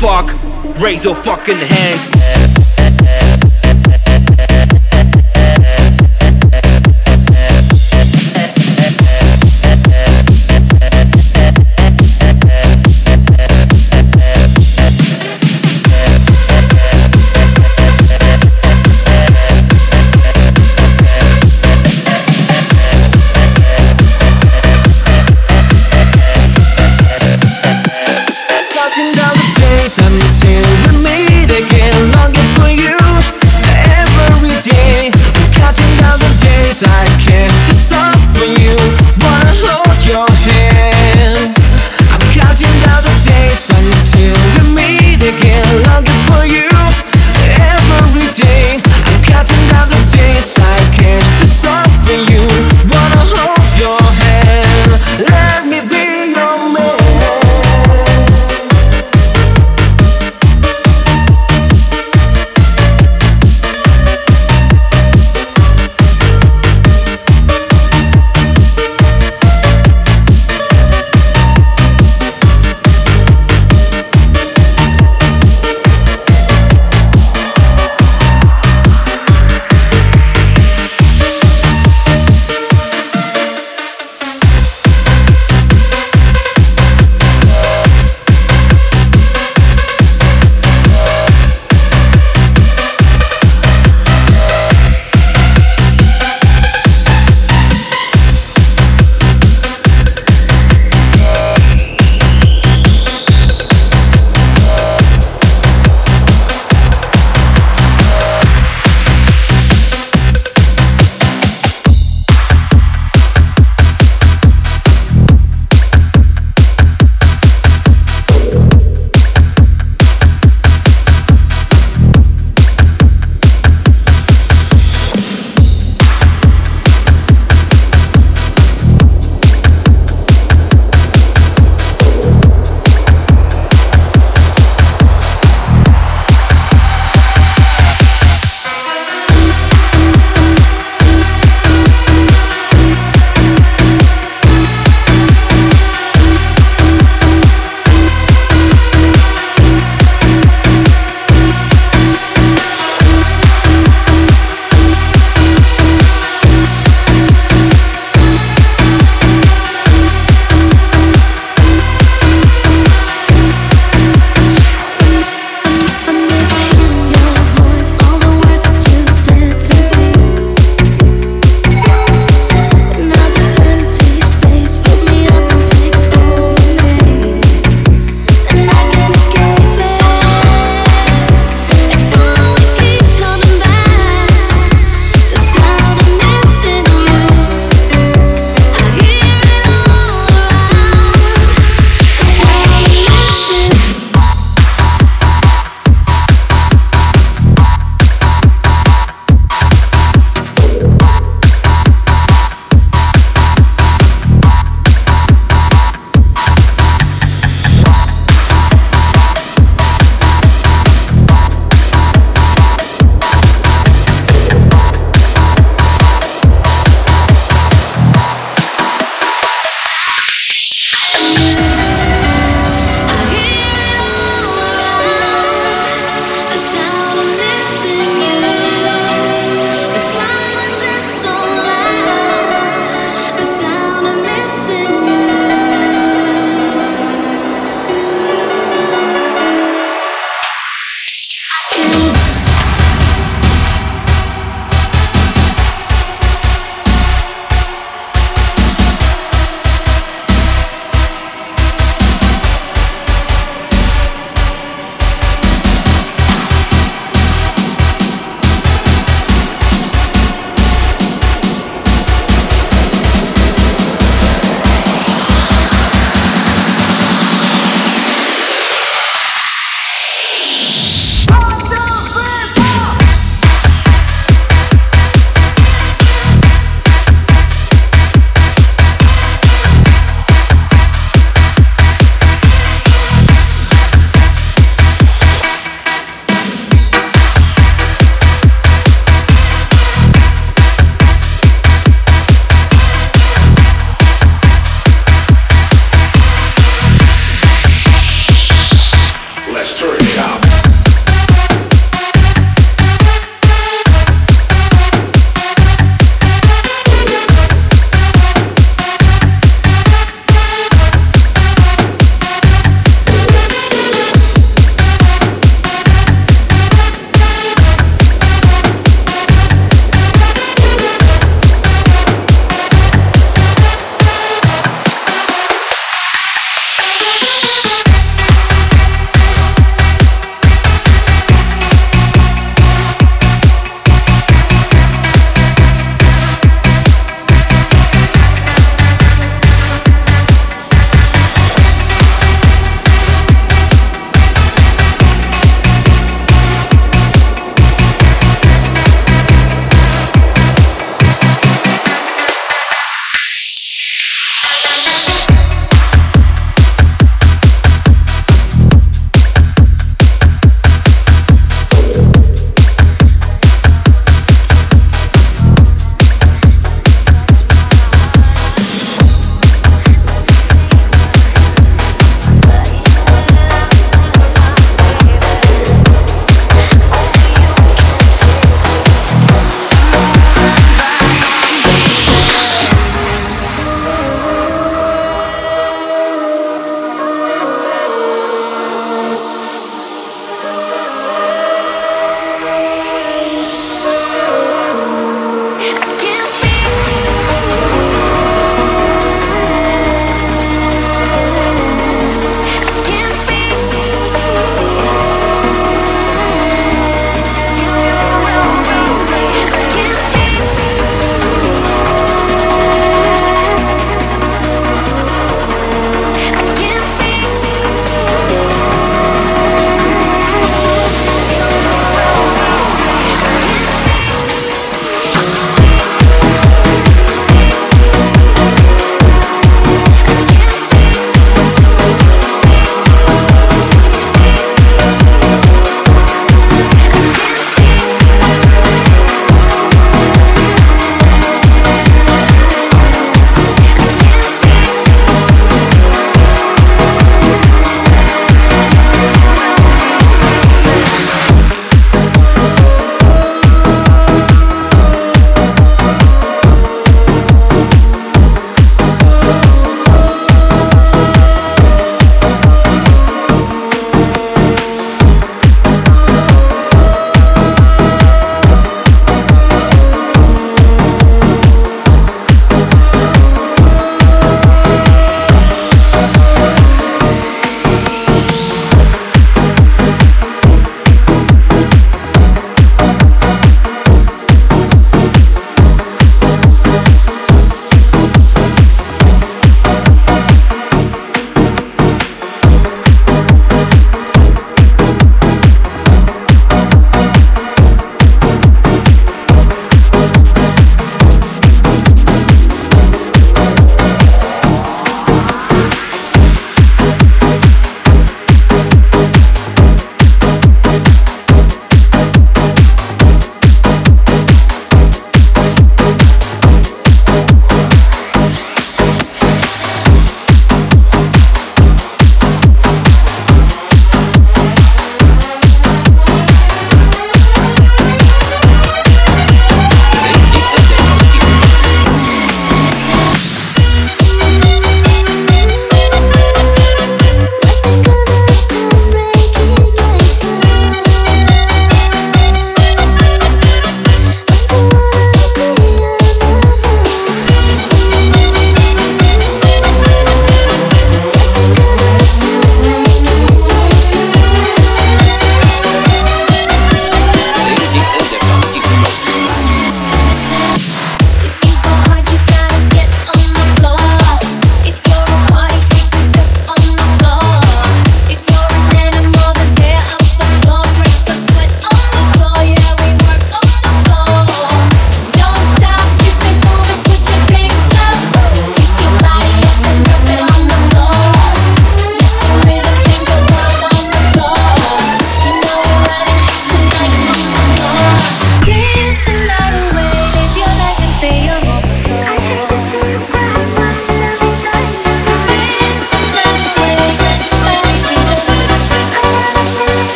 fuck, raise your fucking hands.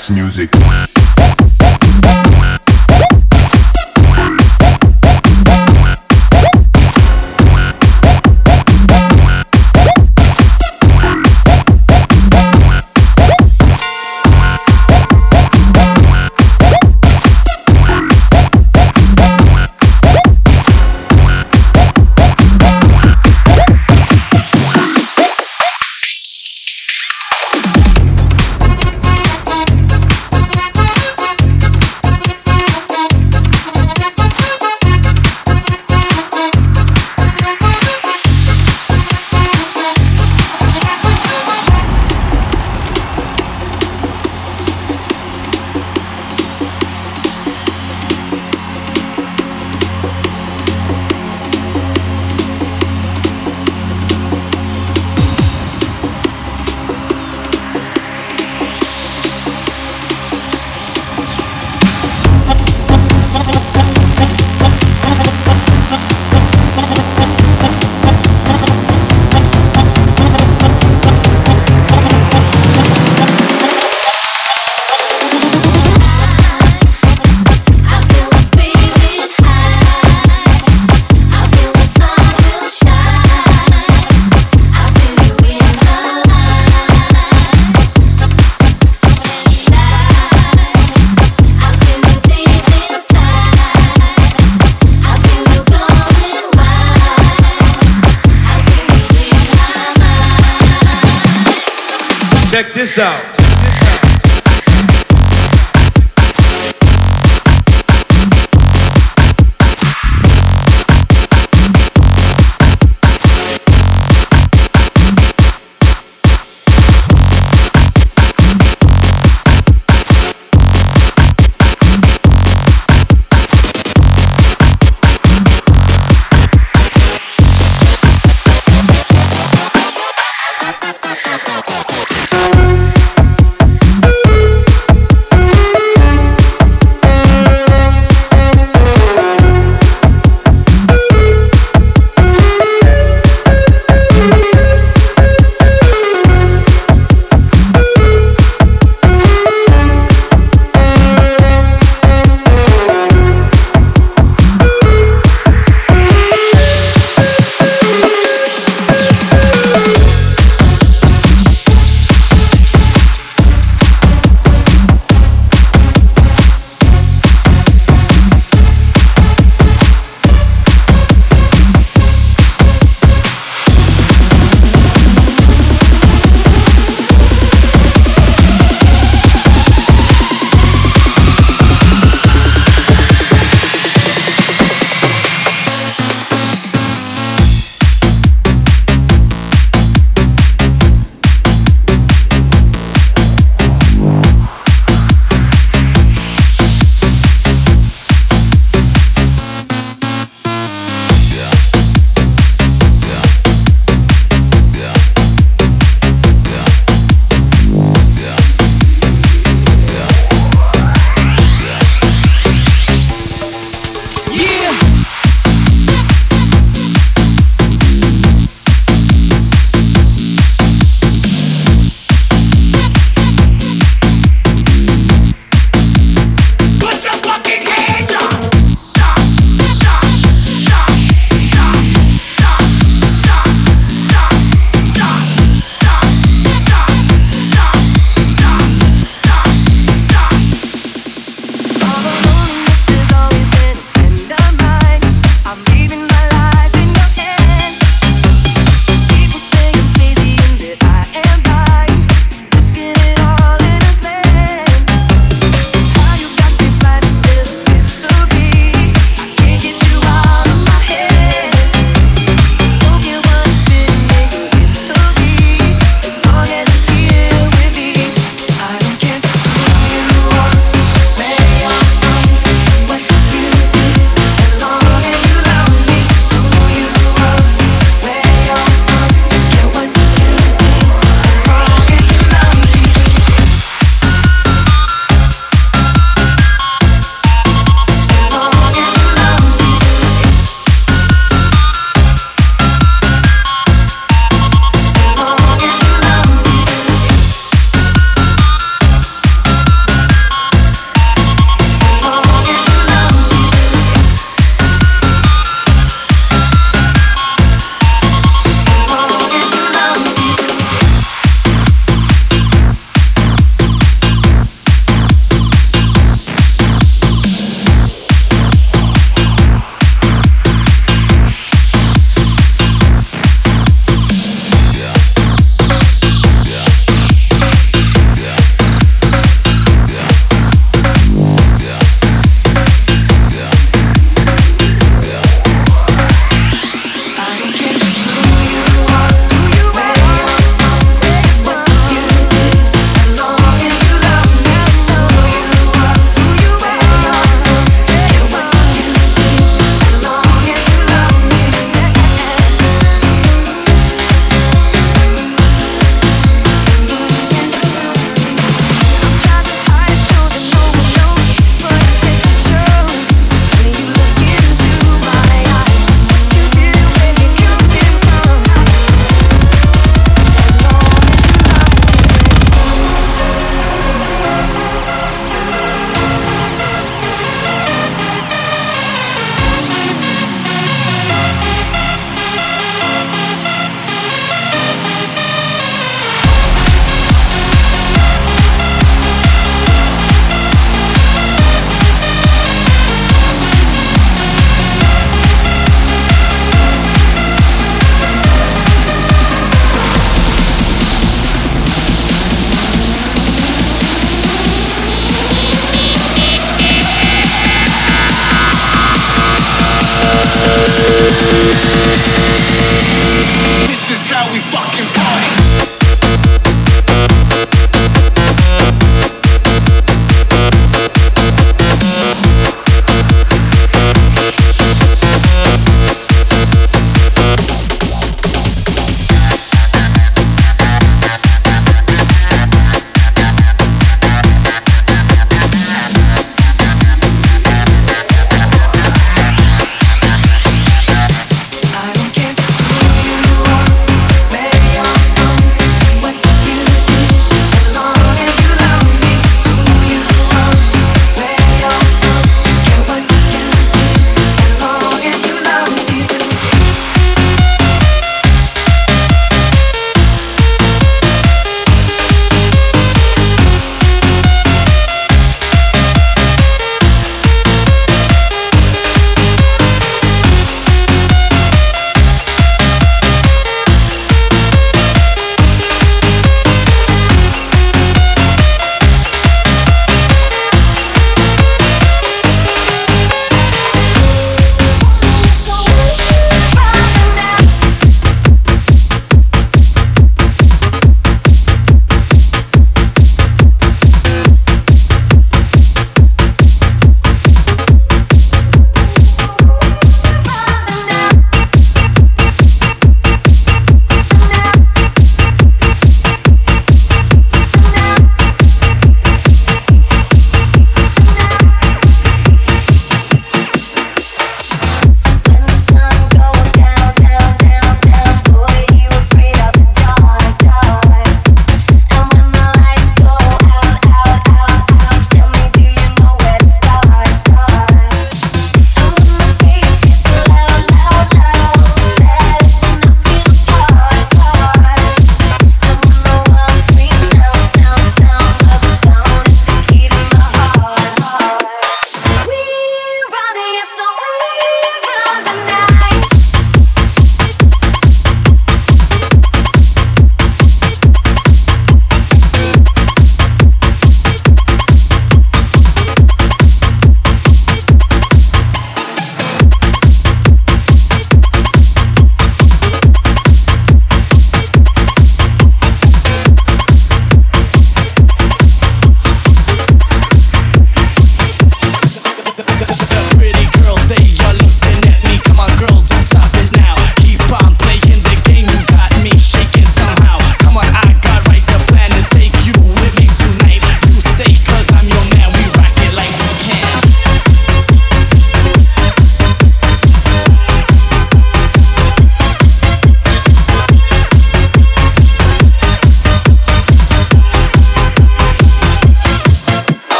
Dance music.